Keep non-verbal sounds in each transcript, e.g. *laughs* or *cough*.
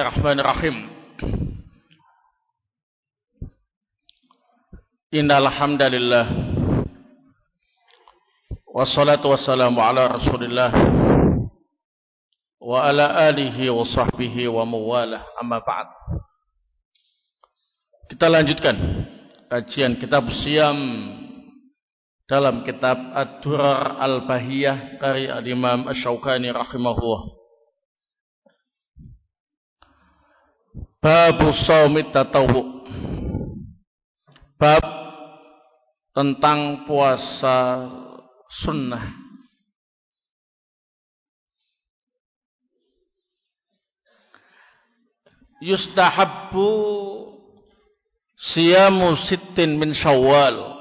Bismillahirrahmanirrahim. Innal hamdalillah wassalatu wassalamu ala Rasulillah wa ala alihi wa sahbihi wa mawalah amma ba'd. Kita lanjutkan kajian kitab Siam dalam kitab Ad-Durar Al-Bahiyah karya Imam Asy-Syaukani rahimahullah. Babu saumit tatawu. Bab tentang puasa sunnah. Yustahabbu siyamu sittin min syawal.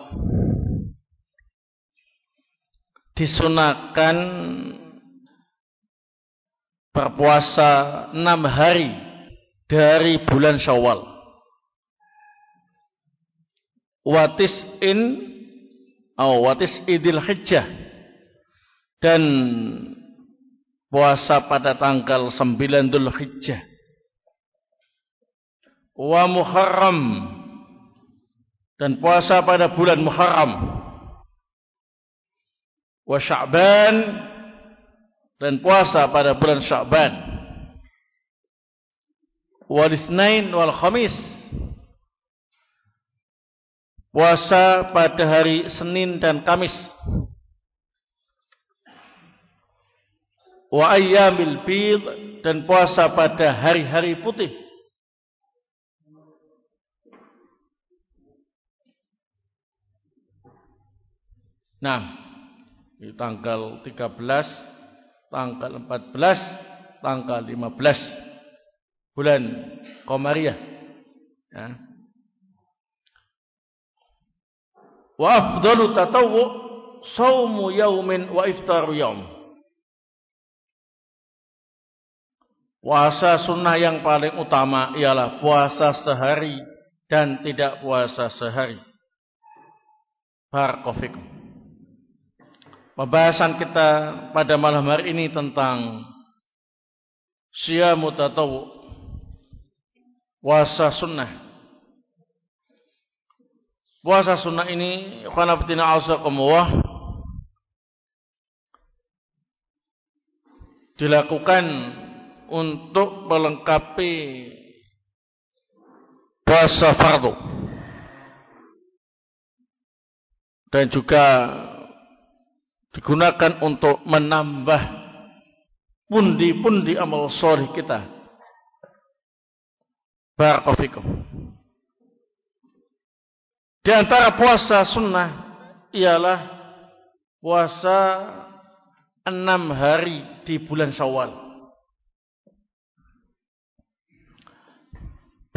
Disunahkan berpuasa enam hari dari bulan Syawal. Watis in atau watis idil hijjah dan puasa pada tanggal 9 Dhul Hijjah. Wa Muharram dan puasa pada bulan Muharram. Wa Sya'ban dan puasa pada bulan Sya'ban wal Itsnain wal Khamis. Puasa pada hari Senin dan Kamis. Wa ayyamil bid dan puasa pada hari-hari putih. Nah, di tanggal 13, tanggal 14, tanggal 15 bulan Qamariyah. Ya. Wa afdalu tatawwu saumu yaumin wa iftaru yaum. Puasa sunnah yang paling utama ialah puasa sehari dan tidak puasa sehari. Barakofikum. Pembahasan kita pada malam hari ini tentang siyamu tatawwu puasa sunnah. Puasa sunnah ini khanafatina azakumullah dilakukan untuk melengkapi puasa fardu dan juga digunakan untuk menambah pundi-pundi amal soleh kita Barakofikum. Di antara puasa sunnah ialah puasa enam hari di bulan Syawal.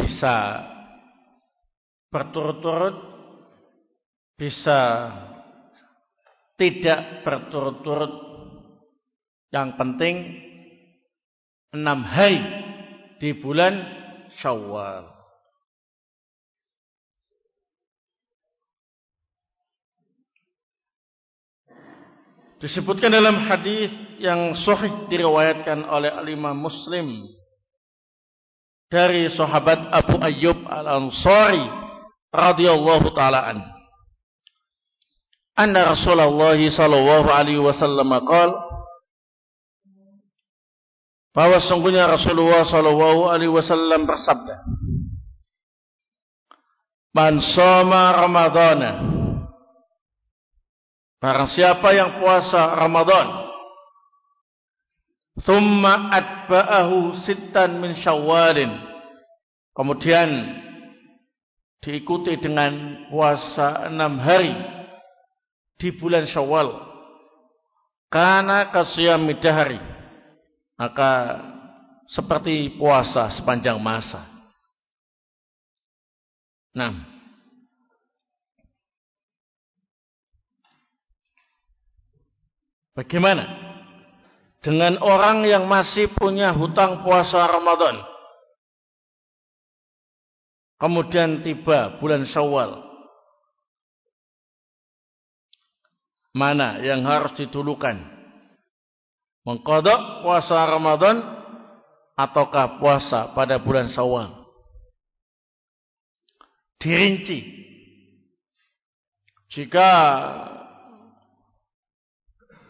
Bisa berturut-turut, bisa tidak berturut-turut. Yang penting enam hari di bulan Syawal. Disebutkan dalam hadis yang sahih diriwayatkan oleh Imam Muslim dari sahabat Abu Ayyub Al-Ansari radhiyallahu taala an. Anna Rasulullah sallallahu alaihi wasallam qala bahwa sungguhnya Rasulullah Shallallahu Alaihi Wasallam bersabda, "Man soma Ramadana, barang siapa yang puasa Ramadan, thumma atba'ahu sittan min syawalin, kemudian diikuti dengan puasa enam hari di bulan Syawal, karena kasiyami dahari." Maka seperti puasa sepanjang masa. Nah, bagaimana dengan orang yang masih punya hutang puasa Ramadan? Kemudian tiba bulan Syawal. Mana yang harus ditulukan? Mengkodok puasa Ramadan ataukah puasa pada bulan Syawal. Dirinci. Jika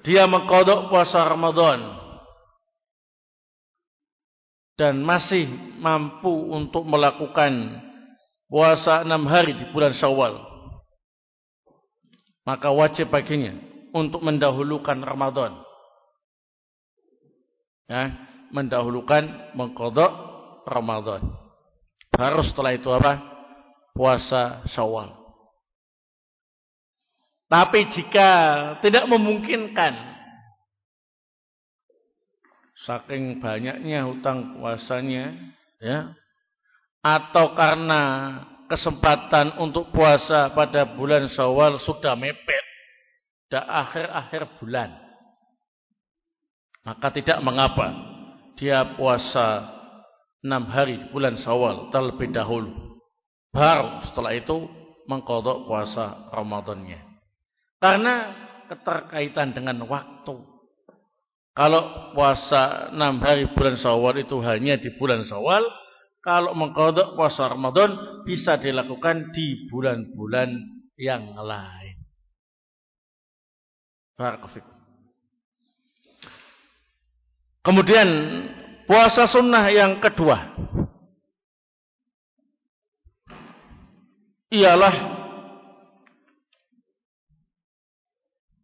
dia mengkodok puasa Ramadan dan masih mampu untuk melakukan puasa enam hari di bulan Syawal, maka wajib baginya untuk mendahulukan Ramadan. Ya, mendahulukan mengkodok Ramadan. Harus setelah itu apa? Puasa Syawal. Tapi jika tidak memungkinkan saking banyaknya hutang puasanya ya atau karena kesempatan untuk puasa pada bulan Syawal sudah mepet dan akhir-akhir bulan maka tidak mengapa dia puasa enam hari di bulan Syawal terlebih dahulu baru setelah itu mengkodok puasa Ramadannya karena keterkaitan dengan waktu. Kalau puasa enam hari bulan Syawal itu hanya di bulan Syawal, kalau mengkodok puasa Ramadan bisa dilakukan di bulan-bulan yang lain. Kemudian puasa sunnah yang kedua ialah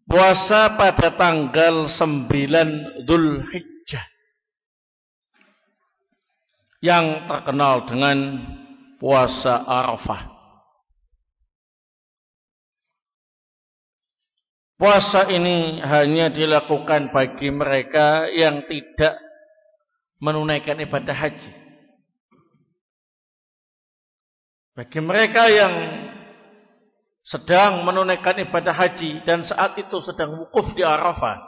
puasa pada tanggal 9 Dhul Hijjah yang terkenal dengan puasa Arafah. Puasa ini hanya dilakukan bagi mereka yang tidak menunaikan ibadah haji. Bagi mereka yang sedang menunaikan ibadah haji dan saat itu sedang wukuf di Arafah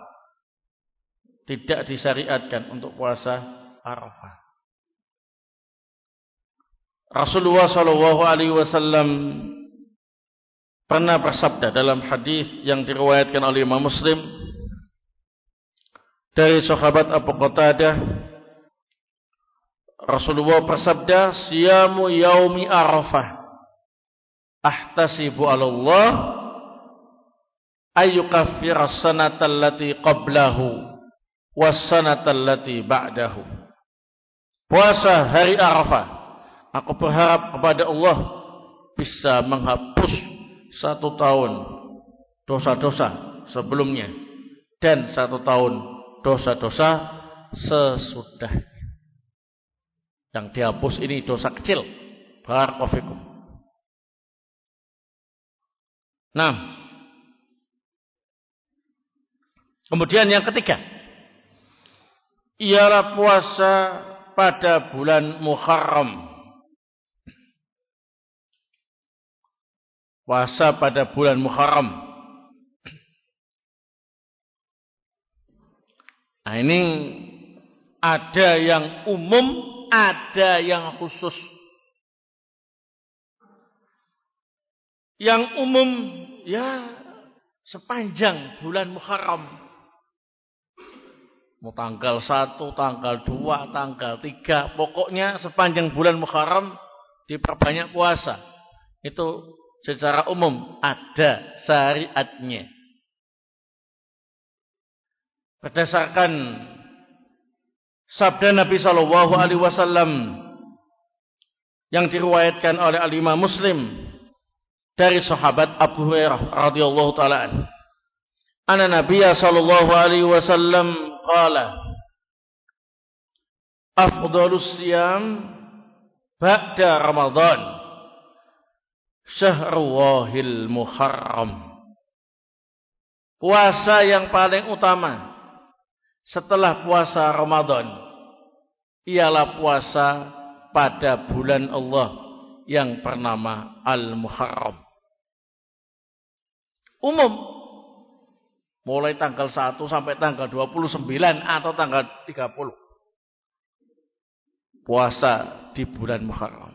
tidak disyariatkan untuk puasa Arafah. Rasulullah wasallam pernah bersabda dalam hadis yang diriwayatkan oleh Imam Muslim dari sahabat Abu Qatadah Rasulullah bersabda siyamu yaumi Arafah ahtasibu ala Allah ayyukaffira sanata allati qablahu was sanata allati ba'dahu. Puasa hari Arafah aku berharap kepada Allah bisa menghapus satu tahun dosa-dosa sebelumnya dan satu tahun dosa-dosa sesudah yang dihapus ini dosa kecil. Barakofikum Nah, kemudian yang ketiga, ialah puasa pada bulan Muharram. Puasa pada bulan Muharram. Nah ini ada yang umum, ada yang khusus. Yang umum ya sepanjang bulan Muharram. Mau tanggal 1, tanggal 2, tanggal 3. Pokoknya sepanjang bulan Muharram diperbanyak puasa. Itu secara umum ada syariatnya. Berdasarkan sabda Nabi Shallallahu Alaihi Wasallam yang diriwayatkan oleh Al Imam Muslim dari sahabat Abu Hurairah radhiyallahu taala an. Anna Nabiya sallallahu alaihi wasallam qala Afdhalus siyam ba'da Ramadan Syahruwahil Muharram Puasa yang paling utama setelah puasa Ramadan ialah puasa pada bulan Allah yang bernama Al-Muharram. Umum. Mulai tanggal 1 sampai tanggal 29 atau tanggal 30. Puasa di bulan Muharram.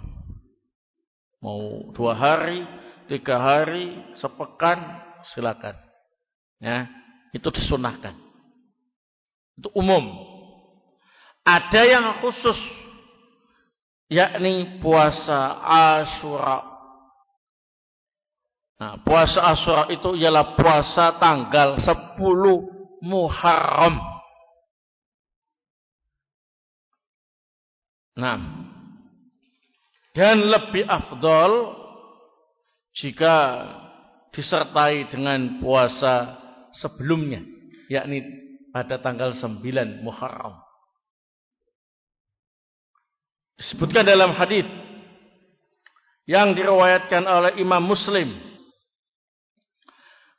Mau dua hari, tiga hari, sepekan, silakan. Ya, itu disunahkan. Itu umum. Ada yang khusus yakni puasa Asyura. Nah, puasa Asyura itu ialah puasa tanggal 10 Muharram. Nah, dan lebih afdol jika disertai dengan puasa sebelumnya, yakni pada tanggal 9 Muharram. Disebutkan dalam hadis yang diriwayatkan oleh Imam Muslim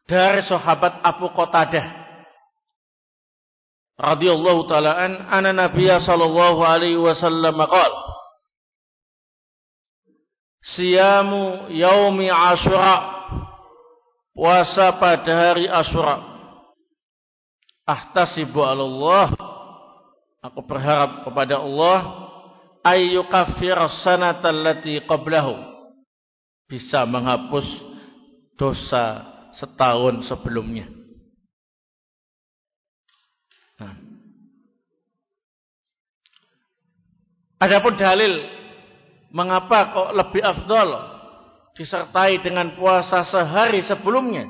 dari sahabat Abu Qatadah radhiyallahu taala an anna nabiyya sallallahu alaihi wasallam qala Siyamu yaumi Asyura puasa pada hari Asyura ahtasibu Allah aku berharap kepada Allah ayyukaffir sanata allati qablahu bisa menghapus dosa setahun sebelumnya. Nah. Adapun dalil mengapa kok lebih afdol disertai dengan puasa sehari sebelumnya.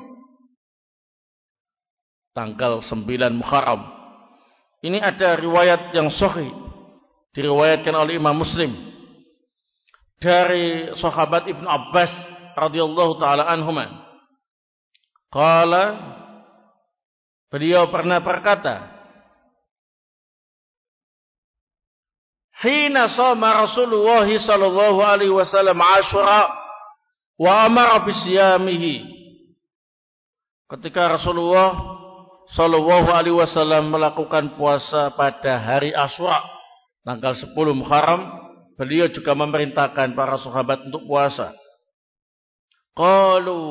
Tanggal 9 Muharram. Ini ada riwayat yang sahih diriwayatkan oleh Imam Muslim dari sahabat Ibnu Abbas radhiyallahu taala anhuma. Qala beliau pernah berkata, Hina sama Rasulullah sallallahu alaihi wasallam Asyura wa amara bisyamihi. Ketika Rasulullah sallallahu alaihi wasallam melakukan puasa pada hari Asyura tanggal 10 Muharram, beliau juga memerintahkan para sahabat untuk puasa. Qalu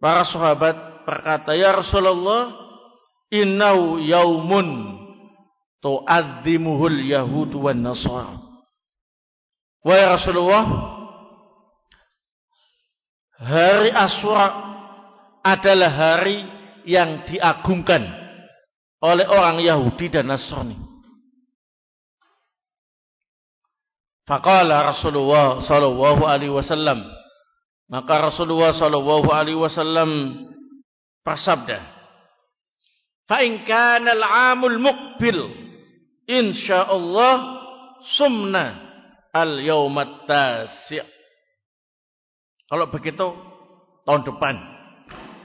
para sahabat berkata, "Ya Rasulullah, innau yaumun tu'adzimuhul yahud wan nasara." Wahai Rasulullah, hari Asyura adalah hari yang diagungkan oleh orang Yahudi dan Nasrani. Faqala Rasulullah sallallahu alaihi wasallam maka Rasulullah sallallahu alaihi wasallam bersabda Fa in kana al-'amul muqbil insyaallah sumna al-yaum at-tasi' Kalau begitu tahun depan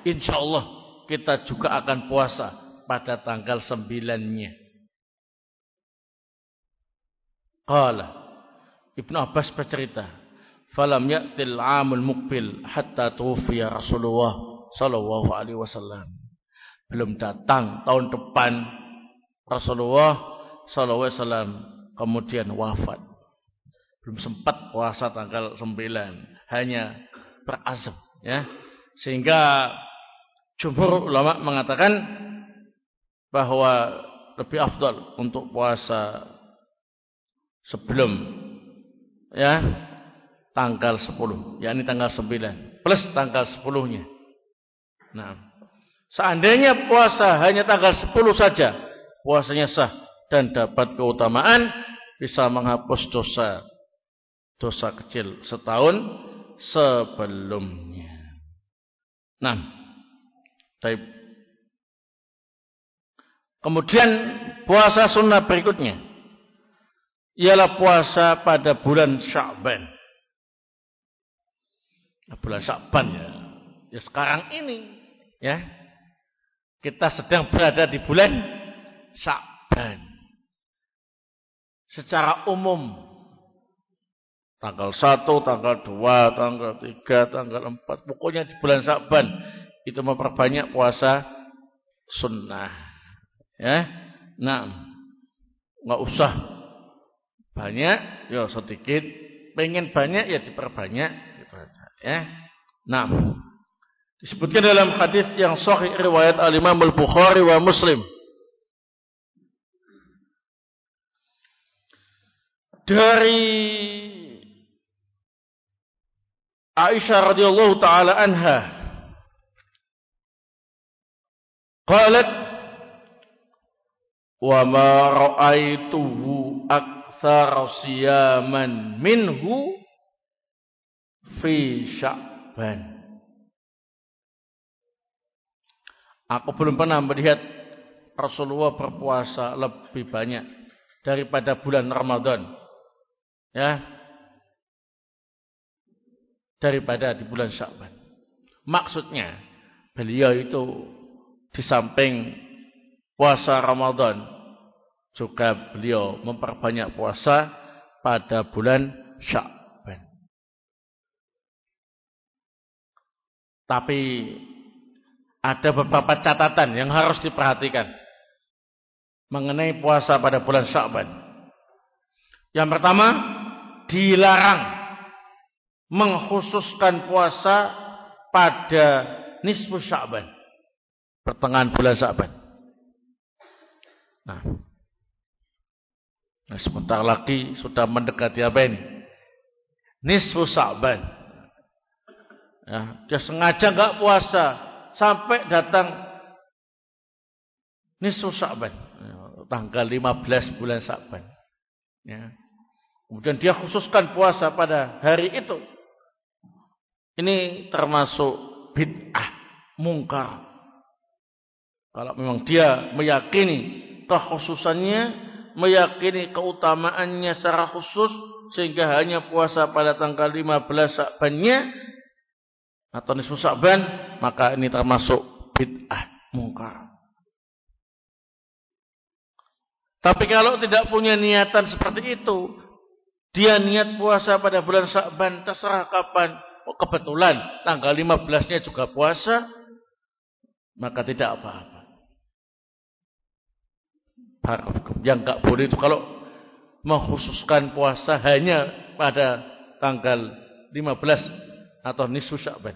insyaallah kita juga akan puasa pada tanggal 9-nya. Qala Ibnu Abbas bercerita, "Falam ya'til 'amul muqbil hatta tuwfiya Rasulullah sallallahu alaihi wasallam." Belum datang tahun depan Rasulullah wasallam kemudian wafat. Belum sempat puasa tanggal 9, hanya berazam ya. Sehingga jumhur ulama mengatakan bahwa lebih afdal untuk puasa sebelum ya tanggal 10 yakni tanggal 9 plus tanggal 10-nya. Nah, seandainya puasa hanya tanggal 10 saja, puasanya sah dan dapat keutamaan bisa menghapus dosa dosa kecil setahun sebelumnya. Nah, baik. Kemudian puasa sunnah berikutnya ialah puasa pada bulan Sya'ban. Nah, bulan Sya'ban ya. Ya sekarang ini ya. Kita sedang berada di bulan Sya'ban. Secara umum tanggal 1, tanggal 2, tanggal 3, tanggal 4, pokoknya di bulan Sya'ban itu memperbanyak puasa sunnah. Ya. Nah, enggak usah banyak, ya sedikit. Pengen banyak, ya diperbanyak. Gitu ya. Nah, disebutkan dalam hadis yang sahih riwayat Al-Imam Al-Bukhari wa Muslim. Dari Aisyah radhiyallahu taala anha qalat wa ma ra'aituhu aktsara siyaman minhu fi Sya'ban. Aku belum pernah melihat Rasulullah berpuasa lebih banyak daripada bulan Ramadan. Ya. Daripada di bulan Sya'ban. Maksudnya, beliau itu di samping puasa Ramadan juga beliau memperbanyak puasa pada bulan Sya'ban. Tapi ada beberapa catatan yang harus diperhatikan mengenai puasa pada bulan Sya'ban. Yang pertama, dilarang mengkhususkan puasa pada nisfu Sya'ban. Pertengahan bulan Sya'ban. Nah, nah sebentar lagi sudah mendekati apa ini? Nisfu Sya'ban. Ya, dia sengaja enggak puasa sampai datang nisfu Sa'ban, tanggal 15 bulan Sa'ban. Ya. Kemudian dia khususkan puasa pada hari itu. Ini termasuk bid'ah, mungkar. Kalau memang dia meyakini kekhususannya, meyakini keutamaannya secara khusus, sehingga hanya puasa pada tanggal 15 Sa'bannya, atau nisfu Sa'ban, maka ini termasuk bid'ah mungkar. Tapi kalau tidak punya niatan seperti itu, dia niat puasa pada bulan Sa'ban terserah kapan. Oh, kebetulan tanggal 15-nya juga puasa, maka tidak apa-apa. Yang enggak boleh itu kalau mengkhususkan puasa hanya pada tanggal 15 atau nisfu Sya'ban.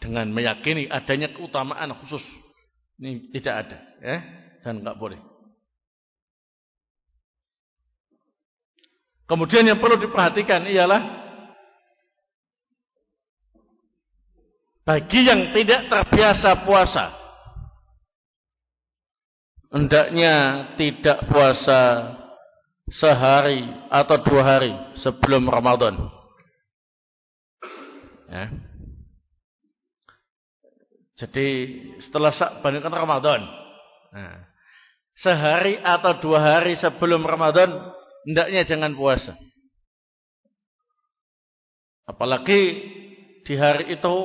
Dengan meyakini adanya keutamaan khusus. Ini tidak ada, ya, dan enggak boleh. Kemudian yang perlu diperhatikan ialah bagi yang tidak terbiasa puasa, hendaknya tidak puasa sehari atau dua hari sebelum Ramadan. Ya. Jadi setelah Sa'ban kan Ramadan. Nah, sehari atau dua hari sebelum Ramadan hendaknya jangan puasa. Apalagi di hari itu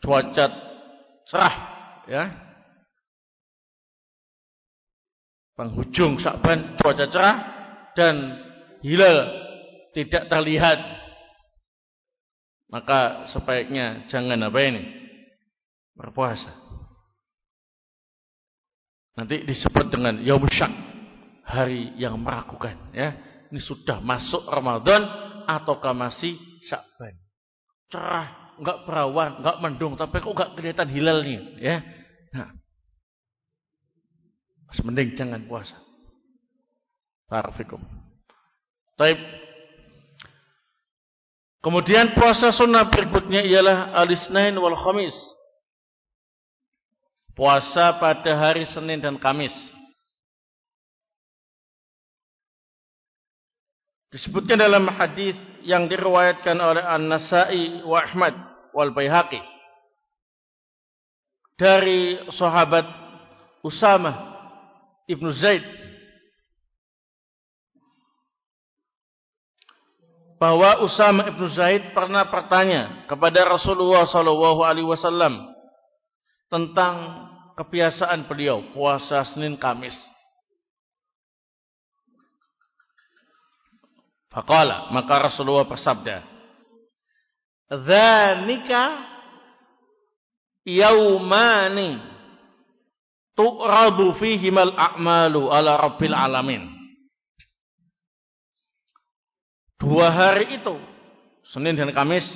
cuaca cerah, ya. Penghujung Sa'ban cuaca cerah dan hilal tidak terlihat maka sebaiknya jangan apa ini? Berpuasa. Nanti disebut dengan Yaum Syak. Hari yang meragukan. Ya. Ini sudah masuk Ramadan ataukah masih Syakban. Cerah, enggak perawan, enggak mendung, tapi kok enggak kelihatan hilalnya, ya. Nah. Mas mending jangan puasa. Barakallahu Taib Kemudian puasa sunnah berikutnya ialah alisnain wal khamis. Puasa pada hari Senin dan Kamis. Disebutkan dalam hadis yang diriwayatkan oleh An-Nasa'i wa Ahmad wal Baihaqi dari sahabat Usama ibnu Zaid bahwa Usama ibn Zaid pernah bertanya kepada Rasulullah sallallahu alaihi wasallam tentang kebiasaan beliau puasa Senin Kamis. Faqala, maka Rasulullah bersabda, "Dzanika yaumani tu'radu fihimal a'malu ala rabbil alamin." Dua hari itu, Senin dan Kamis,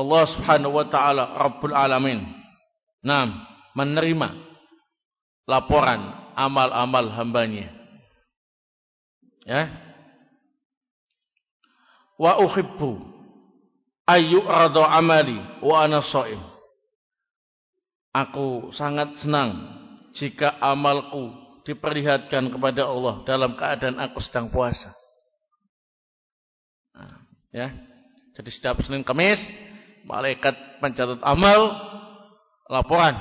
Allah Subhanahu wa taala Rabbul Alamin. Nah, menerima laporan amal-amal hambanya. Ya. Wa uhibbu ayyuradu amali wa ana shaim. Aku sangat senang jika amalku diperlihatkan kepada Allah dalam keadaan aku sedang puasa. Nah, ya. Jadi setiap Senin Kamis malaikat pencatat amal laporan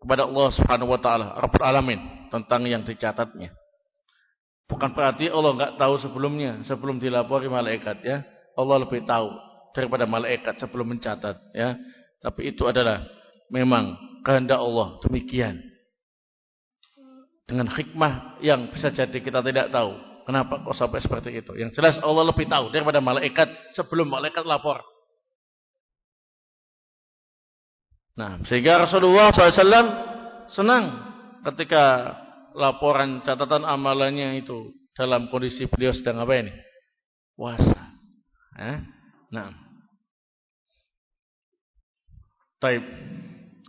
kepada Allah Subhanahu wa taala, Rabbul Alamin tentang yang dicatatnya. Bukan berarti Allah enggak tahu sebelumnya, sebelum dilapori malaikat ya. Allah lebih tahu daripada malaikat sebelum mencatat ya. Tapi itu adalah memang kehendak Allah demikian. Dengan hikmah yang bisa jadi kita tidak tahu. Kenapa kok sampai seperti itu? Yang jelas Allah lebih tahu daripada malaikat sebelum malaikat lapor. Nah, sehingga Rasulullah SAW senang ketika laporan catatan amalannya itu dalam kondisi beliau sedang apa ini? Puasa. Eh? Nah. Taib.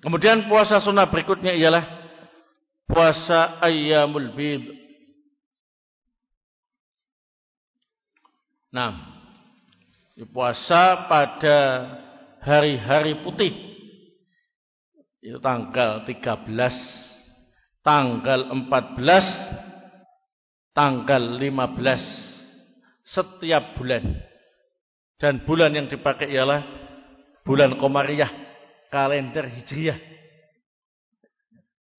Kemudian puasa sunnah berikutnya ialah puasa ayyamul bid. Nah, puasa pada hari-hari putih. Itu tanggal 13, tanggal 14, tanggal 15 setiap bulan. Dan bulan yang dipakai ialah bulan Komariah, kalender Hijriah.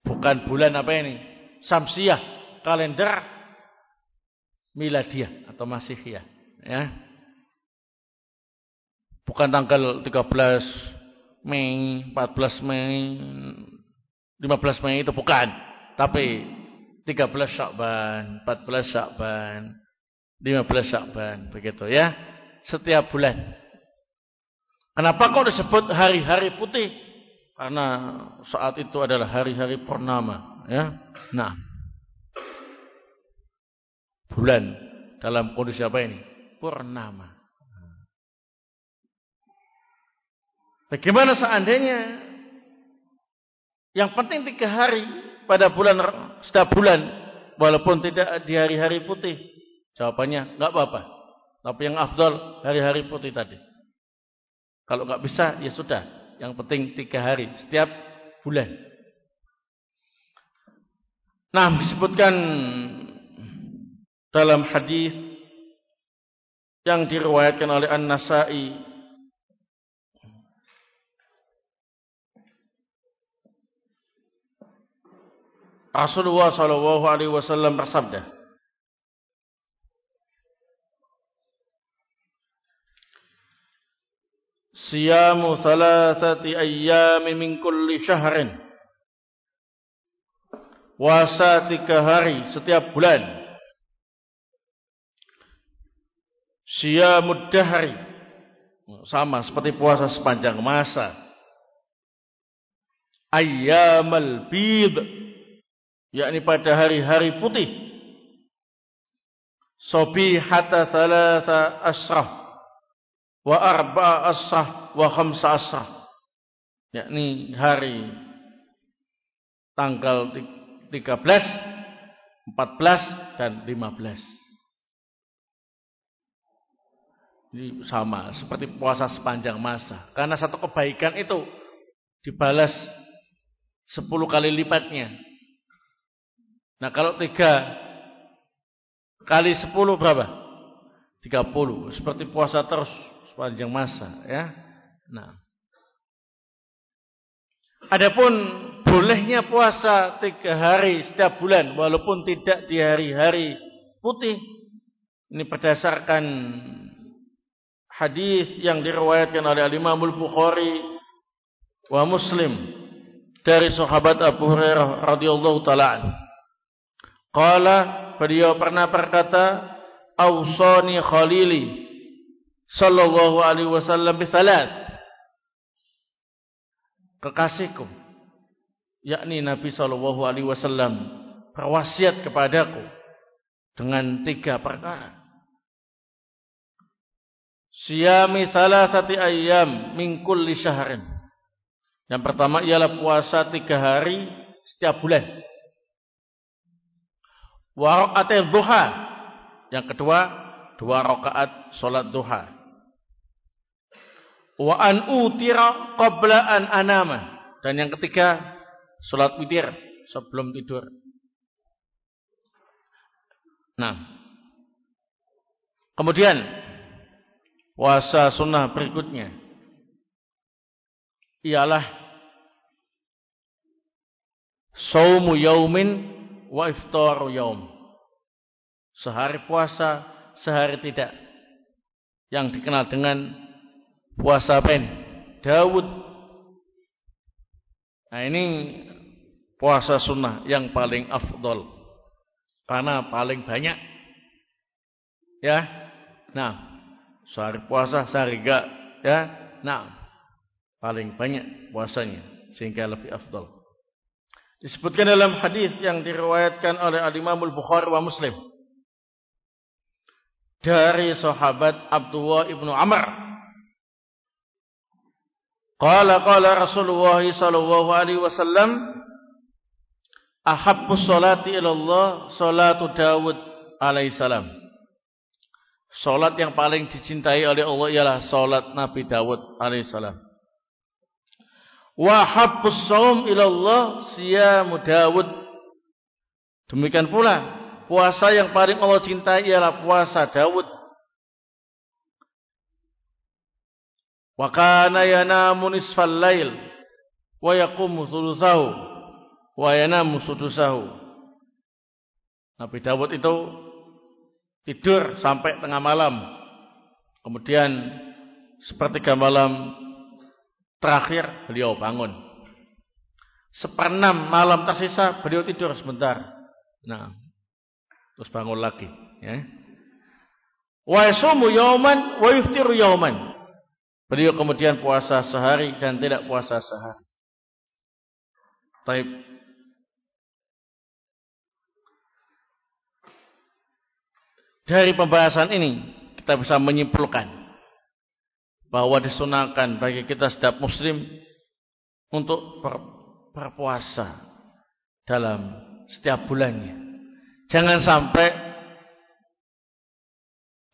Bukan bulan apa ini? Samsiah, kalender Miladiah atau Masihiyah ya. Bukan tanggal 13 Mei, 14 Mei, 15 Mei itu bukan, tapi 13 Syakban, 14 Syakban, 15 Syakban, begitu ya. Setiap bulan. Kenapa kok disebut hari-hari putih? Karena saat itu adalah hari-hari purnama, ya. Nah. Bulan dalam kondisi apa ini? purnama. Bagaimana seandainya yang penting tiga hari pada bulan setiap bulan walaupun tidak di hari-hari putih. Jawabannya nggak apa-apa. Tapi yang afdol hari-hari putih tadi. Kalau nggak bisa ya sudah. Yang penting tiga hari setiap bulan. Nah disebutkan dalam hadis yang diriwayatkan oleh An-Nasai Rasulullah sallallahu alaihi wasallam bersabda Siyamu thalathati ayyami min kulli syahrin Puasa tiga hari setiap bulan Siyamud dahri. Sama seperti puasa sepanjang masa. Ayyamal bid. Yakni pada hari-hari putih. Sobihata thalatha asrah. Wa arba'a asrah. Wa khamsa asrah. Yakni hari tanggal 13, 14 dan 15. Ini sama seperti puasa sepanjang masa. Karena satu kebaikan itu dibalas sepuluh kali lipatnya. Nah kalau tiga kali sepuluh berapa? Tiga puluh. Seperti puasa terus sepanjang masa. ya. Nah. Adapun bolehnya puasa tiga hari setiap bulan walaupun tidak di hari-hari putih. Ini berdasarkan hadis yang diriwayatkan oleh Imam Al-Bukhari wa Muslim dari sahabat Abu Hurairah radhiyallahu taala Qala beliau pernah berkata Ausani Khalili sallallahu alaihi wasallam bi thalath Kekasihku yakni Nabi sallallahu alaihi wasallam berwasiat kepadaku dengan tiga perkara Siyami thalathati ayyam min kulli syahrin. Yang pertama ialah puasa tiga hari setiap bulan. Wa rakaat duha. Yang kedua, dua rakaat salat duha. Wa an utira qabla an anama. Dan yang ketiga, sholat witir sebelum tidur. Nah, kemudian puasa sunnah berikutnya ialah saumu yaumin wa iftaru yaum. Sehari puasa, sehari tidak. Yang dikenal dengan puasa pen. Dawud. Nah ini puasa sunnah yang paling afdol. Karena paling banyak. Ya. Nah, sehari puasa, sehari enggak. Ya. Nah, paling banyak puasanya. Sehingga lebih afdol. Disebutkan dalam hadis yang diriwayatkan oleh Al-Imam Al-Bukhari wa Muslim. Dari sahabat Abdullah ibnu Amr. Qala qala Rasulullah sallallahu alaihi wasallam Ahabbus salati ilallah salatu Dawud alaihissalam. Salat yang paling dicintai oleh Allah ialah salat Nabi Dawud alaihissalam. Wa habbus saum ilallah siyamu Dawud. Demikian pula puasa yang paling Allah cintai ialah puasa Dawud. Wa kana yanamu nisfal lail wa yaqumu thuluthahu wa yanamu sudusahu. Nabi Dawud itu tidur sampai tengah malam. Kemudian sepertiga malam terakhir beliau bangun. Seperenam malam tersisa beliau tidur sebentar. Nah, terus bangun lagi. Ya. Wa yasumu yauman wa yuftiru yauman. Beliau kemudian puasa sehari dan tidak puasa sehari. Taib Dari pembahasan ini kita bisa menyimpulkan bahwa disunahkan bagi kita setiap muslim untuk ber, berpuasa dalam setiap bulannya. Jangan sampai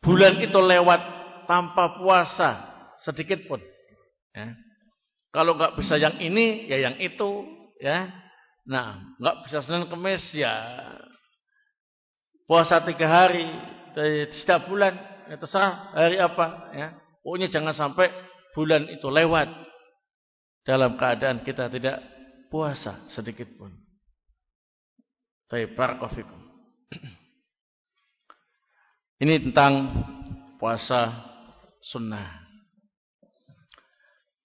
bulan itu lewat tanpa puasa sedikit pun. Ya. Kalau nggak bisa yang ini, ya yang itu, ya. Nah, nggak bisa Senin Kemis, ya puasa tiga hari, setiap bulan ya terserah hari apa ya pokoknya jangan sampai bulan itu lewat dalam keadaan kita tidak puasa sedikit pun. Barakallahu *clears throat* ini tentang puasa sunnah.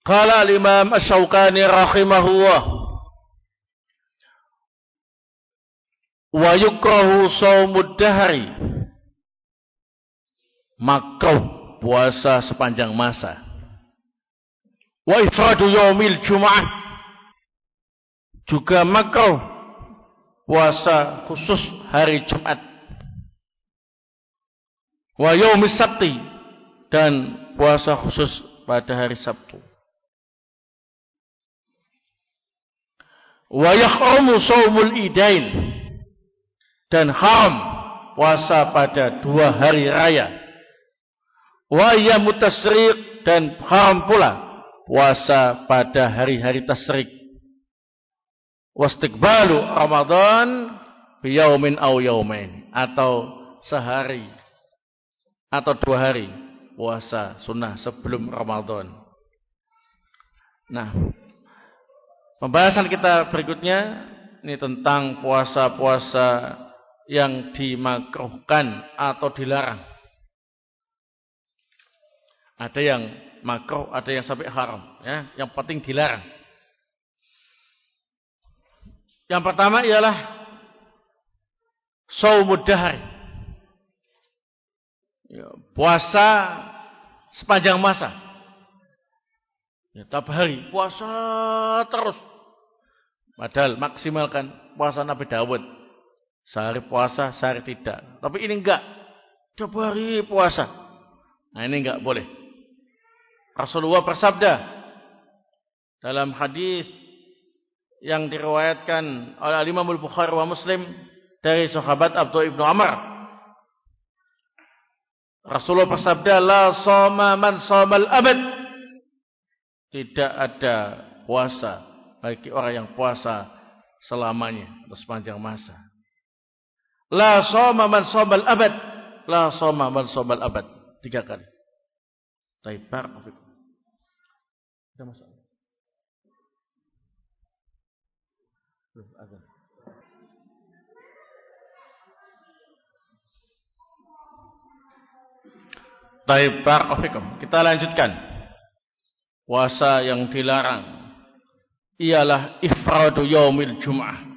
Qala al-Imam Asy-Syaukani rahimahullah wa yukrahu shaumud dahri makruh puasa sepanjang masa. Wa ifradu yaumil Jum'ah juga makruh puasa khusus hari Jumat. Wa yaumis Sabti dan puasa khusus pada hari Sabtu. Wa yahrumu shaumul idain dan haram puasa pada dua hari raya wa yamu tasriq dan haram pula puasa pada hari-hari tasrik wastiqbalu Ramadan biyaumin aw yaumain atau sehari atau dua hari puasa sunnah sebelum Ramadan. Nah, pembahasan kita berikutnya ini tentang puasa-puasa yang dimakruhkan atau dilarang. Ada yang makruh, ada yang sampai haram. Ya, yang penting dilarang. Yang pertama ialah saumud. Ya, puasa sepanjang masa. Ya, tiap hari puasa terus. Padahal maksimalkan puasa Nabi Dawud. Sehari puasa, sehari tidak. Tapi ini enggak. Tiap hari puasa. Nah ini enggak boleh. Rasulullah bersabda dalam hadis yang diriwayatkan oleh Imam Al-Bukhari wa Muslim dari sahabat Abdullah ibnu Amr. Rasulullah bersabda, La soma man somal abad. Tidak ada puasa bagi orang yang puasa selamanya atau sepanjang masa. La soma man sobal abad. La soma man sobal abad. Tiga kali. Taib barakallahu Ada masalah. Belum azan. Taib barakallahu Kita lanjutkan. Puasa yang dilarang ialah ifradu yaumil jum'ah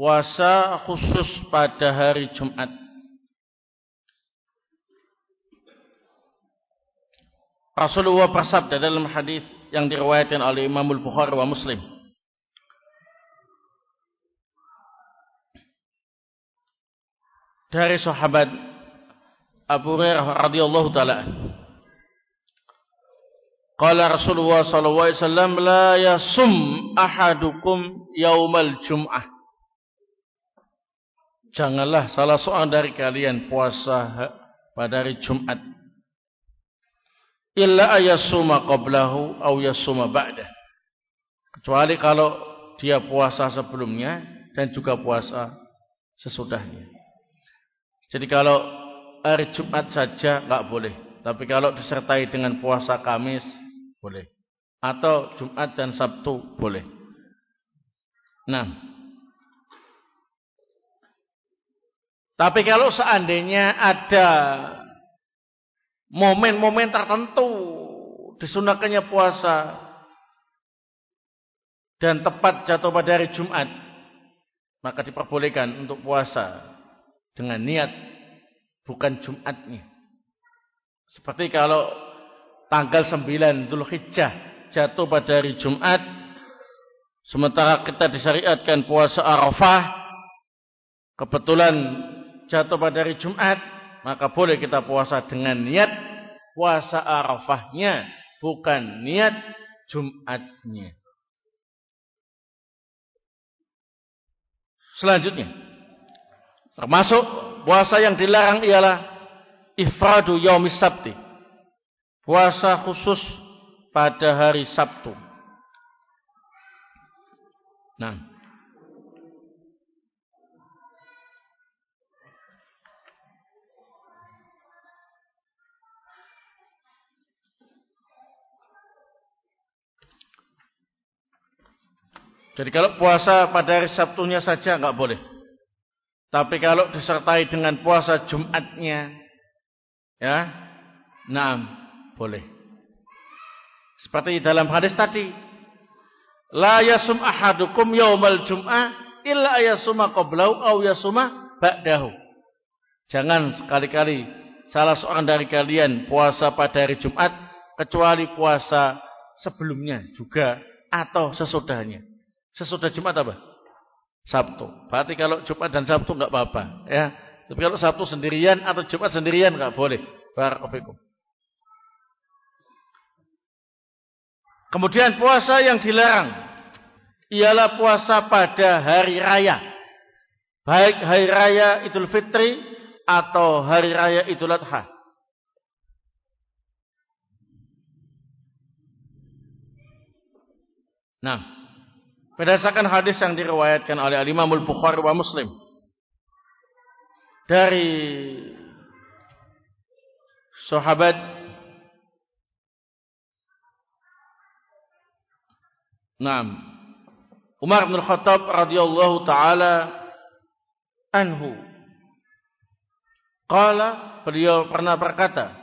puasa khusus pada hari Jumat. Rasulullah bersabda dalam hadis yang diriwayatkan oleh Imam Al-Bukhari wa Muslim. Dari sahabat Abu Hurairah radhiyallahu taala Qala Rasulullah sallallahu alaihi wasallam la yasum ahadukum yaumal jum'ah Janganlah salah seorang dari kalian puasa pada hari Jumat. Illa ayasuma qablahu aw yasuma ba'dah. Kecuali kalau dia puasa sebelumnya dan juga puasa sesudahnya. Jadi kalau hari Jumat saja enggak boleh. Tapi kalau disertai dengan puasa Kamis boleh. Atau Jumat dan Sabtu boleh. Nah, Tapi kalau seandainya ada momen-momen tertentu disunahkannya puasa dan tepat jatuh pada hari Jumat, maka diperbolehkan untuk puasa dengan niat bukan Jumatnya. Seperti kalau tanggal 9 Dhul Hijjah jatuh pada hari Jumat, sementara kita disyariatkan puasa Arafah, kebetulan jatuh pada hari Jumat, maka boleh kita puasa dengan niat puasa Arafahnya, bukan niat Jumatnya. Selanjutnya, termasuk puasa yang dilarang ialah ifradu yaumis sabti. Puasa khusus pada hari Sabtu. Nah, Jadi kalau puasa pada hari Sabtunya saja enggak boleh. Tapi kalau disertai dengan puasa Jumatnya, ya, nah boleh. Seperti dalam hadis tadi, la yasum ahadukum yaumal jum'ah illa ayasuma qablau aw yasuma ba'dahu. Jangan sekali-kali salah seorang dari kalian puasa pada hari Jumat kecuali puasa sebelumnya juga atau sesudahnya. Sesudah Jumat apa? Sabtu. Berarti kalau Jumat dan Sabtu enggak apa-apa, ya. Tapi kalau Sabtu sendirian atau Jumat sendirian enggak boleh. Barakallahu Kemudian puasa yang dilarang ialah puasa pada hari raya. Baik hari raya Idul Fitri atau hari raya Idul Adha. Nah, Berdasarkan hadis yang diriwayatkan oleh Imam Al-Bukhari wa Muslim. Dari sahabat Naam. Umar bin Khattab radhiyallahu taala anhu. Qala beliau pernah berkata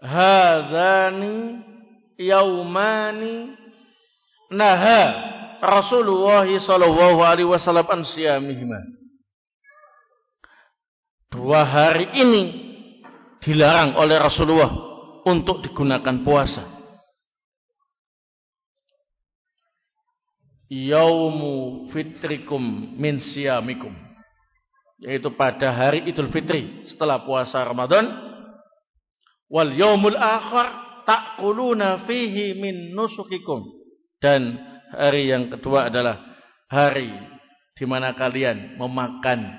Hadzani yaumani naha Rasulullah sallallahu alaihi wasallam an siyamihima. Dua hari ini dilarang oleh Rasulullah untuk digunakan puasa. Yaumu fitrikum min siyamikum. Yaitu pada hari Idul Fitri setelah puasa Ramadan. Wal yaumul akhar ta'kuluna fihi min nusukikum Dan hari yang kedua adalah hari di mana kalian memakan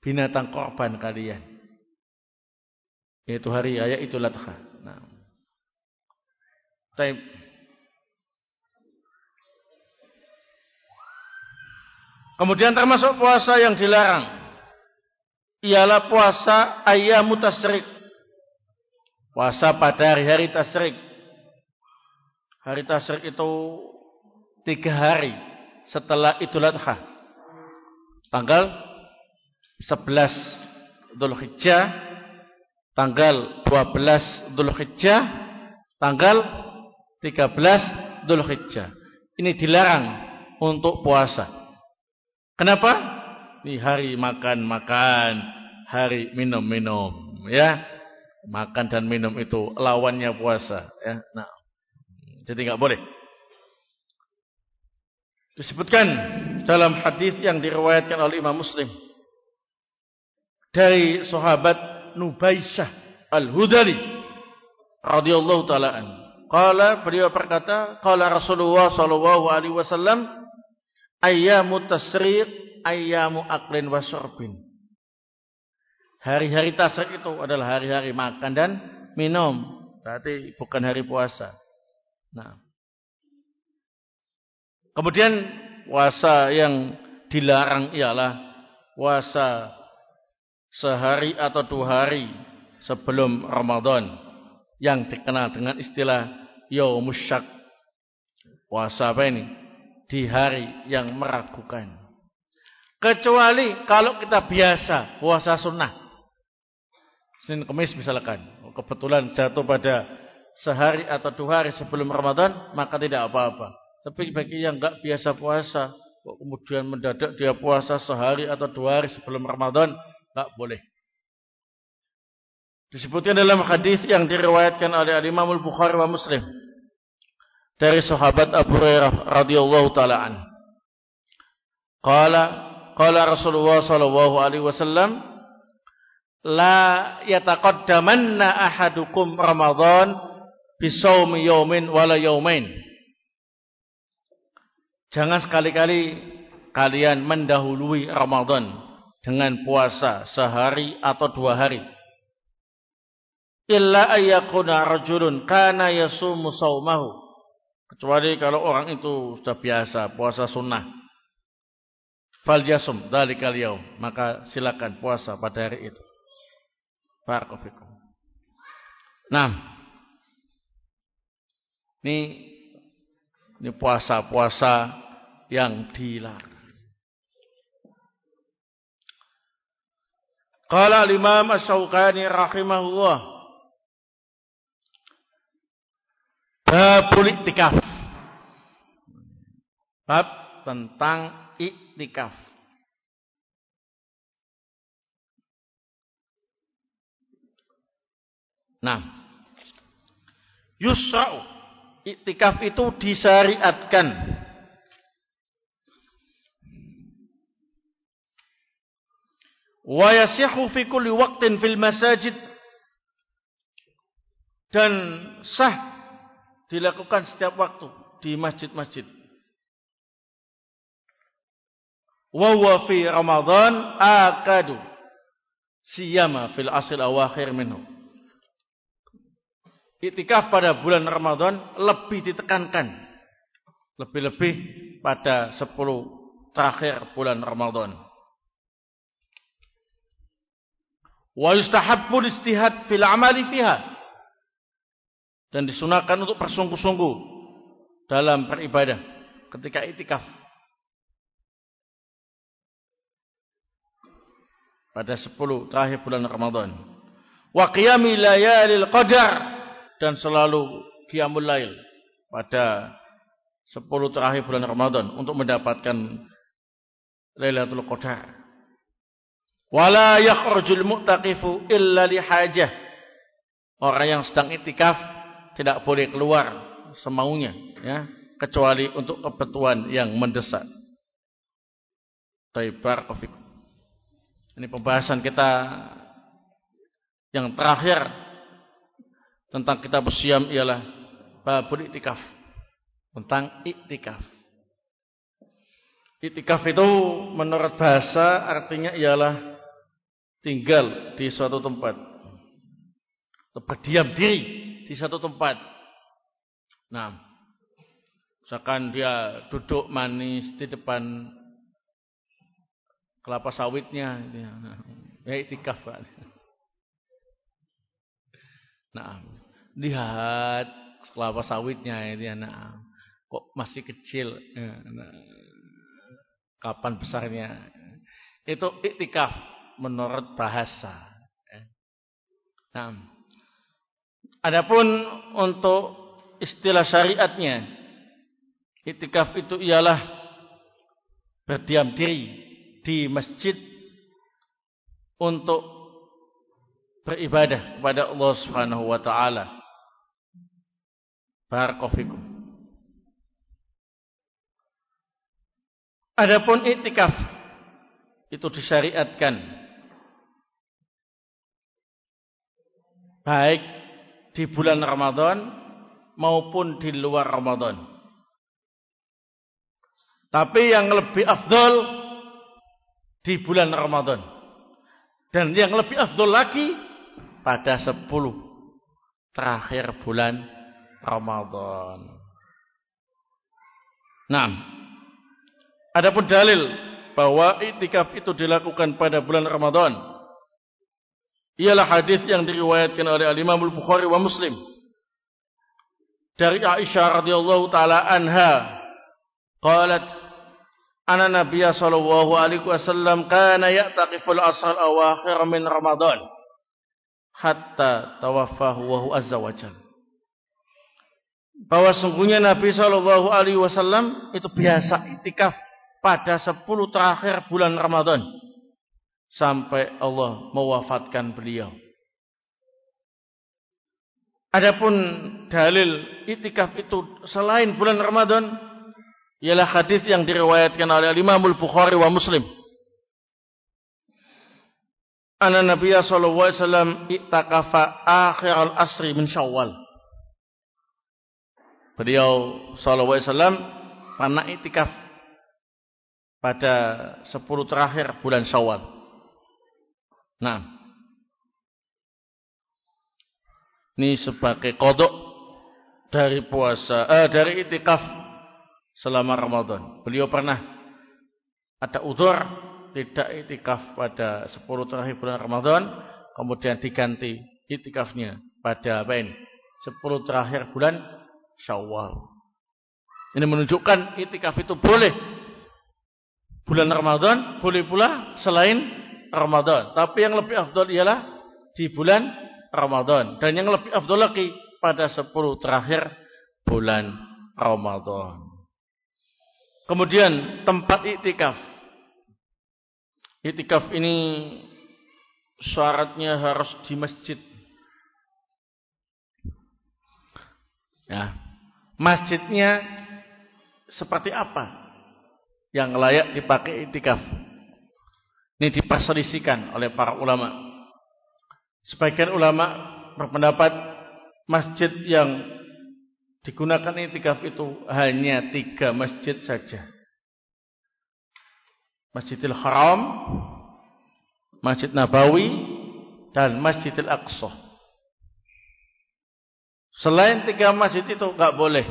binatang korban kalian. Yaitu hari ayat itu Adha. Nah. Taib. Kemudian termasuk puasa yang dilarang ialah puasa ayam tasyrik. Puasa pada hari-hari tasyrik. Hari tasyrik itu tiga hari setelah Idul Adha. Tanggal 11 Dhul Hijjah, tanggal 12 Dhul Hijjah, tanggal 13 Dhul Hijjah. Ini dilarang untuk puasa. Kenapa? Ini hari makan-makan, hari minum-minum, ya. Makan dan minum itu lawannya puasa, ya. Nah, jadi nggak boleh. Disebutkan dalam hadis yang diriwayatkan oleh Imam Muslim dari sahabat Nubaisyah Al-Hudali radhiyallahu taala an. Qala beliau berkata, qala Rasulullah sallallahu alaihi wasallam ayyamu tasriq ayyamu aklin wa syurbin. Hari-hari tasrik itu adalah hari-hari makan dan minum. Berarti bukan hari puasa. Nah. Kemudian puasa yang dilarang ialah puasa sehari atau dua hari sebelum Ramadan yang dikenal dengan istilah Yaumusyak. Puasa apa ini? di hari yang meragukan. Kecuali kalau kita biasa puasa sunnah. Senin Kemis misalkan. Kebetulan jatuh pada sehari atau dua hari sebelum Ramadan. Maka tidak apa-apa. Tapi bagi yang enggak biasa puasa. Kemudian mendadak dia puasa sehari atau dua hari sebelum Ramadan. enggak boleh. Disebutkan dalam hadis yang diriwayatkan oleh Imam Al-Bukhari wa Muslim dari sahabat Abu Hurairah radhiyallahu taala an. Qala qala Rasulullah sallallahu alaihi wasallam la yataqaddamanna ahadukum Ramadan bisawmi yaumin wala yaumain. Jangan sekali-kali kalian mendahului Ramadan dengan puasa sehari atau dua hari. Illa ayyakuna rajulun kana yasumu sawmahu Kecuali kalau orang itu sudah biasa puasa sunnah. Fal jasum dari kalian maka silakan puasa pada hari itu. Barakallahu Nah, ini ini puasa-puasa yang dilarang. Qala al-Imam Asy-Syaukani rahimahullah Babul iktikaf. Bab tentang iktikaf. Nah, yusra'u iktikaf itu disyariatkan. Wa yasihu fi kulli waqtin fil masajid dan sah dilakukan setiap waktu di masjid-masjid. Wa huwa fi Ramadan akadu siyama fil asil awakhir minhu. Iktikaf pada bulan Ramadan lebih ditekankan. Lebih-lebih pada 10 terakhir bulan Ramadan. Wa yustahabbu istihad fil amali fiha dan disunahkan untuk bersungguh-sungguh dalam beribadah ketika itikaf. Pada 10 terakhir bulan Ramadan. Wa qiyami layalil qadar dan selalu qiyamul lail pada 10 terakhir bulan Ramadan untuk mendapatkan Lailatul Qadar. Wala yakhrujul mu'taqifu illa li hajah. Orang yang sedang itikaf tidak boleh keluar semaunya ya kecuali untuk kebutuhan yang mendesak. Taibar. Ini pembahasan kita yang terakhir tentang kita bersiam ialah babul iktikaf. Tentang iktikaf. Iktikaf itu menurut bahasa artinya ialah tinggal di suatu tempat. Berdiam diri di satu tempat. Nah, misalkan dia duduk manis di depan kelapa sawitnya. Ya itikaf Pak. Nah, lihat kelapa sawitnya ini nah, kok masih kecil. Nah, kapan besarnya? Itu iktikaf menurut bahasa. Nah, adapun untuk istilah syariatnya, iktikaf itu ialah berdiam diri di masjid untuk beribadah kepada Allah Subhanahu wa taala. Barakofikum. Adapun iktikaf itu disyariatkan baik di bulan Ramadan maupun di luar Ramadan. Tapi yang lebih afdol di bulan Ramadan. Dan yang lebih afdol lagi pada 10 terakhir bulan Ramadan. Nah, adapun dalil bahwa itikaf itu dilakukan pada bulan Ramadan ialah hadis yang diriwayatkan oleh Imam Al-Bukhari wa Muslim dari Aisyah radhiyallahu taala anha qalat ana nabiyya sallallahu alaihi wasallam kana ya'taqiful asal awakhir min Ramadan hatta tawaffahu wa huwa azza wajal. Bahwa sungguhnya Nabi Shallallahu Alaihi Wasallam itu biasa itikaf pada 10 terakhir bulan Ramadan sampai Allah mewafatkan beliau. Adapun dalil itikaf itu selain bulan Ramadan ialah hadis yang diriwayatkan oleh Imam Al-Bukhari wa Muslim Anna Nabiya sallallahu alaihi wasallam ittaqafa akhir al-asri min Syawal. Beliau sallallahu alaihi wasallam pernah itikaf pada 10 terakhir bulan Syawal. Nah, ini sebagai kodok dari puasa, eh, dari itikaf selama Ramadan. Beliau pernah ada udur tidak itikaf pada 10 terakhir bulan Ramadan, kemudian diganti itikafnya pada apa ini? 10 terakhir bulan Syawal. Ini menunjukkan itikaf itu boleh bulan Ramadan, boleh pula selain Ramadan. Tapi yang lebih afdol ialah di bulan Ramadan dan yang lebih afdol lagi pada 10 terakhir bulan Ramadan. Kemudian tempat itikaf Itikaf ini syaratnya harus di masjid. Ya. Masjidnya seperti apa yang layak dipakai itikaf? Ini diperselisihkan oleh para ulama. Sebagian ulama berpendapat masjid yang digunakan itikaf itu hanya tiga masjid saja. Masjidil Haram, Masjid Nabawi, dan Masjidil Aqsa. Selain tiga masjid itu enggak boleh.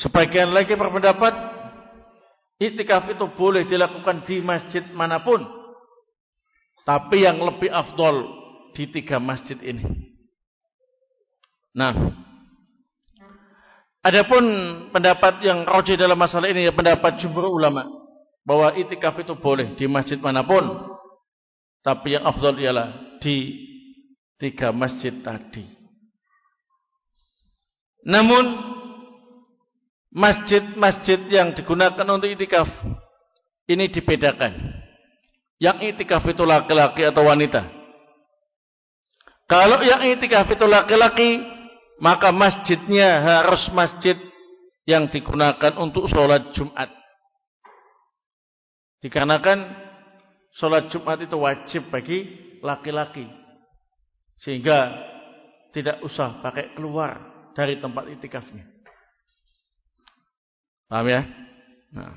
Sebagian lagi berpendapat itikaf itu boleh dilakukan di masjid manapun. Tapi yang lebih afdol di tiga masjid ini. Nah, Adapun pendapat yang rojih dalam masalah ini ya pendapat jumhur ulama bahwa itikaf itu boleh di masjid manapun, tapi yang afdal ialah di tiga masjid tadi. Namun masjid-masjid yang digunakan untuk itikaf ini dibedakan. Yang itikaf itu laki-laki atau wanita. Kalau yang itikaf itu laki-laki maka masjidnya harus masjid yang digunakan untuk sholat Jumat. Dikarenakan sholat Jumat itu wajib bagi laki-laki. Sehingga tidak usah pakai keluar dari tempat itikafnya. Paham ya? Nah.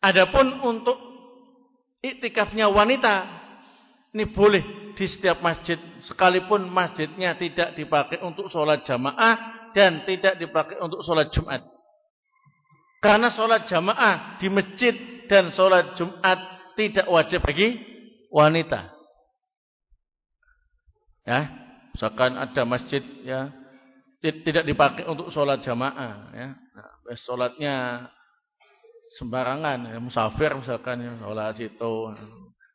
Adapun untuk itikafnya wanita, ini boleh di setiap masjid sekalipun masjidnya tidak dipakai untuk sholat jamaah dan tidak dipakai untuk sholat Jumat. Karena sholat jamaah di masjid dan sholat Jumat tidak wajib bagi wanita. Ya, misalkan ada masjid ya tidak dipakai untuk sholat jamaah ya. Nah, sholatnya sembarangan ya, musafir misalkan ya, sholat situ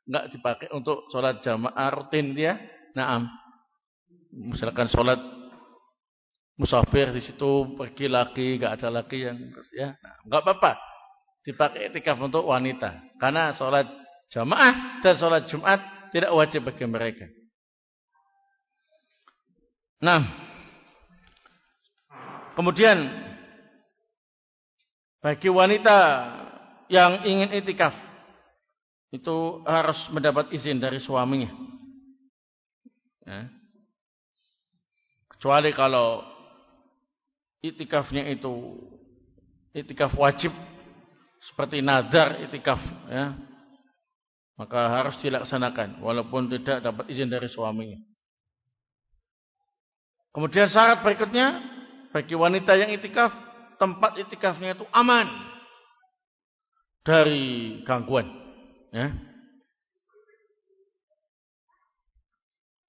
enggak dipakai untuk sholat jamaah rutin dia. Naam. Misalkan sholat musafir di situ pergi lagi, nggak ada lagi yang ya, nggak apa-apa. Dipakai etikaf untuk wanita. Karena sholat jamaah dan sholat Jumat tidak wajib bagi mereka. Nah, kemudian bagi wanita yang ingin etikaf itu harus mendapat izin dari suaminya. Ya. Kecuali kalau itikafnya itu itikaf wajib seperti nazar itikaf ya maka harus dilaksanakan walaupun tidak dapat izin dari suaminya kemudian syarat berikutnya bagi wanita yang itikaf tempat itikafnya itu aman dari gangguan ya.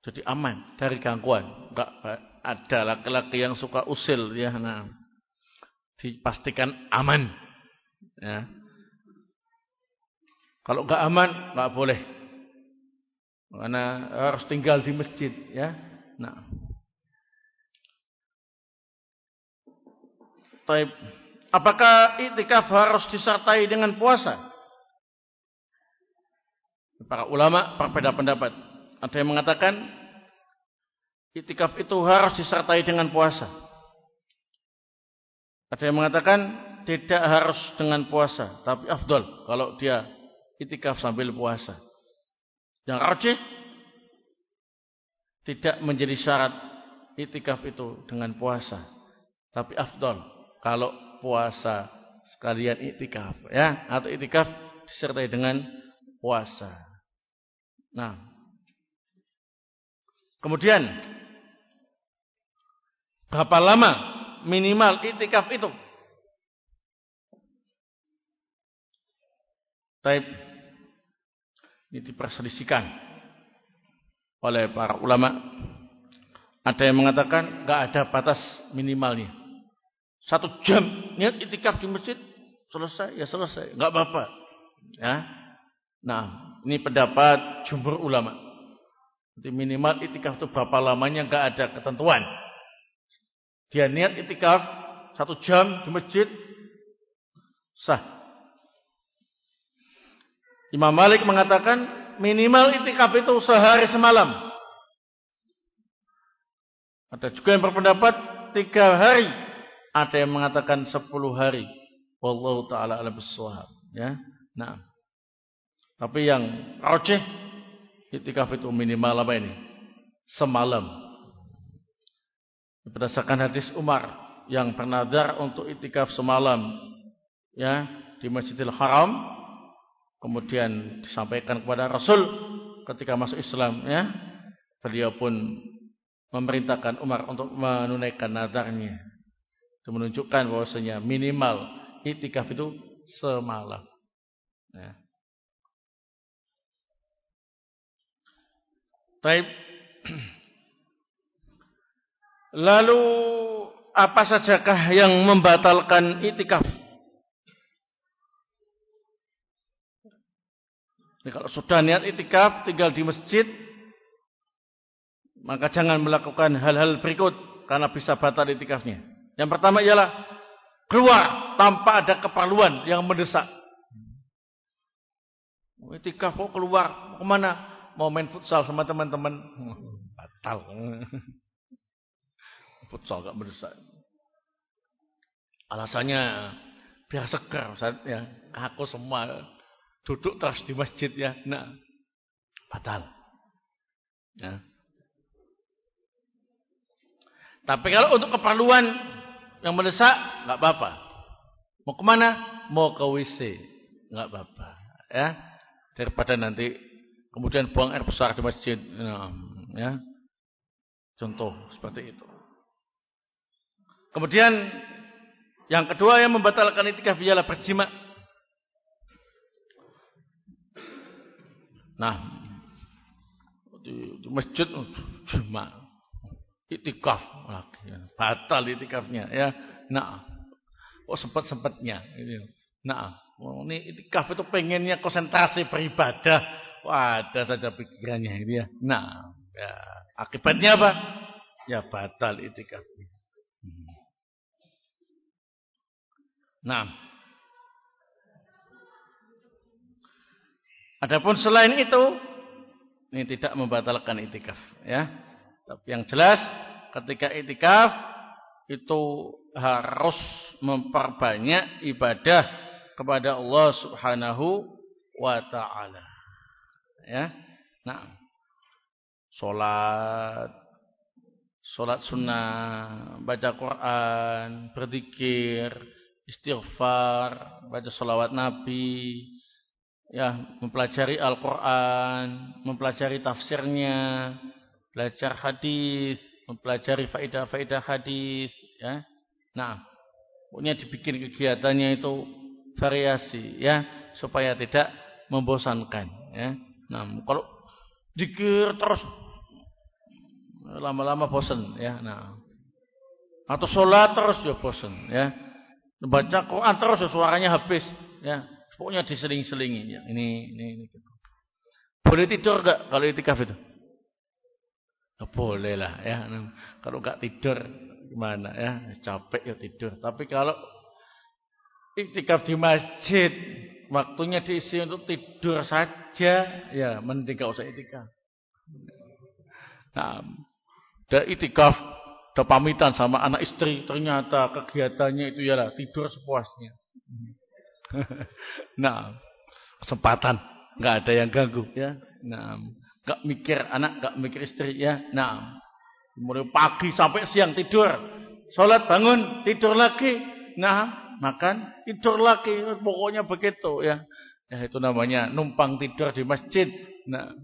Jadi aman dari gangguan. Enggak ada laki-laki yang suka usil ya. Nah dipastikan aman ya. Kalau enggak aman enggak boleh. Karena harus tinggal di masjid ya. Nah Taib. Apakah itikaf harus disertai dengan puasa? Para ulama berbeda pendapat. Ada yang mengatakan Itikaf itu harus disertai dengan puasa. Ada yang mengatakan tidak harus dengan puasa, tapi afdol kalau dia itikaf sambil puasa. Yang rajih tidak menjadi syarat itikaf itu dengan puasa, tapi afdol kalau puasa sekalian itikaf ya atau itikaf disertai dengan puasa. Nah, kemudian Berapa lama minimal itikaf itu? Taib. Ini diperselisihkan oleh para ulama. Ada yang mengatakan nggak ada batas minimalnya. Satu jam niat itikaf di masjid selesai ya selesai, nggak apa-apa. Ya. Nah, ini pendapat jumhur ulama. Jadi minimal itikaf itu berapa lamanya nggak ada ketentuan. Dia niat itikaf satu jam di masjid sah. Imam Malik mengatakan minimal itikaf itu sehari semalam. Ada juga yang berpendapat tiga hari. Ada yang mengatakan sepuluh hari. Wallahu taala alam bisawab. Ya, nah. Tapi yang rojeh itikaf itu minimal apa ini? Semalam. Berdasarkan hadis Umar yang bernadar untuk itikaf semalam ya di Masjidil Haram kemudian disampaikan kepada Rasul ketika masuk Islam ya beliau pun memerintahkan Umar untuk menunaikan nadarnya itu menunjukkan bahwasanya minimal itikaf itu semalam ya. Taib *clears throat* Lalu apa sajakah yang membatalkan itikaf? Jadi kalau sudah niat itikaf tinggal di masjid maka jangan melakukan hal-hal berikut karena bisa batal itikafnya. Yang pertama ialah keluar tanpa ada keperluan yang mendesak. Itikaf kok keluar ke mana? Mau main futsal sama teman-teman? *laughs* Batal. *laughs* futsal gak mendesak. Alasannya biar segar ya. Aku semua duduk terus di masjid ya. Nah, batal. Ya. Tapi kalau untuk keperluan yang mendesak nggak apa-apa. Mau ke mana? Mau ke WC, nggak apa-apa. Ya, daripada nanti kemudian buang air besar di masjid. Nah, ya, contoh seperti itu. Kemudian Yang kedua yang membatalkan itikaf ialah berjima. Nah, di, di masjid jima itikaf lagi, ya. batal itikafnya ya. Nah, oh sempat-sempatnya ini. Nah, oh, ini itikaf itu pengennya konsentrasi beribadah. Wah, ada saja pikirannya ini ya. Nah, ya, akibatnya apa? Ya batal itikaf. Hmm. Nah. Adapun selain itu ini tidak membatalkan itikaf ya. Tapi yang jelas ketika itikaf itu harus memperbanyak ibadah kepada Allah Subhanahu wa taala. Ya. Nah. Salat salat sunnah, baca Quran, berzikir, istighfar, baca salawat Nabi, ya, mempelajari Al-Quran, mempelajari tafsirnya, belajar hadis, mempelajari faedah-faedah hadis, ya. Nah, pokoknya dibikin kegiatannya itu variasi, ya, supaya tidak membosankan, ya. Nah, kalau dikir terus lama-lama bosan, ya. Nah, atau sholat terus ya bosan, ya. Baca Quran terus suaranya habis. Ya, pokoknya diseling-selingi. Ya, ini, ini, ini. Gitu. Boleh tidur enggak kalau itikaf itu? Ya, boleh lah ya. Kalau enggak tidur gimana ya? Capek ya tidur. Tapi kalau itikaf di masjid, waktunya diisi untuk tidur saja, ya mending enggak usah itikaf. Nah, dan itikaf Udah pamitan sama anak istri, ternyata kegiatannya itu ya tidur sepuasnya. *laughs* nah, kesempatan, nggak ada yang ganggu ya. Nah, nggak mikir anak, nggak mikir istri ya. Nah, mulai pagi sampai siang tidur, sholat bangun tidur lagi. Nah, makan tidur lagi, pokoknya begitu ya. Ya itu namanya numpang tidur di masjid. Nah,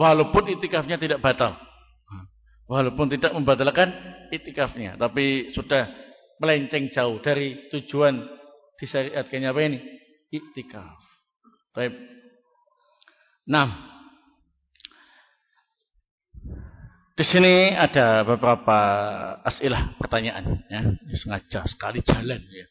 walaupun itikafnya tidak batal. Walaupun tidak membatalkan itikafnya. Tapi sudah melenceng jauh dari tujuan disyariatkannya apa ini? Itikaf. Baik. Nah. Di sini ada beberapa asilah pertanyaan ya. Sengaja sekali jalan ya.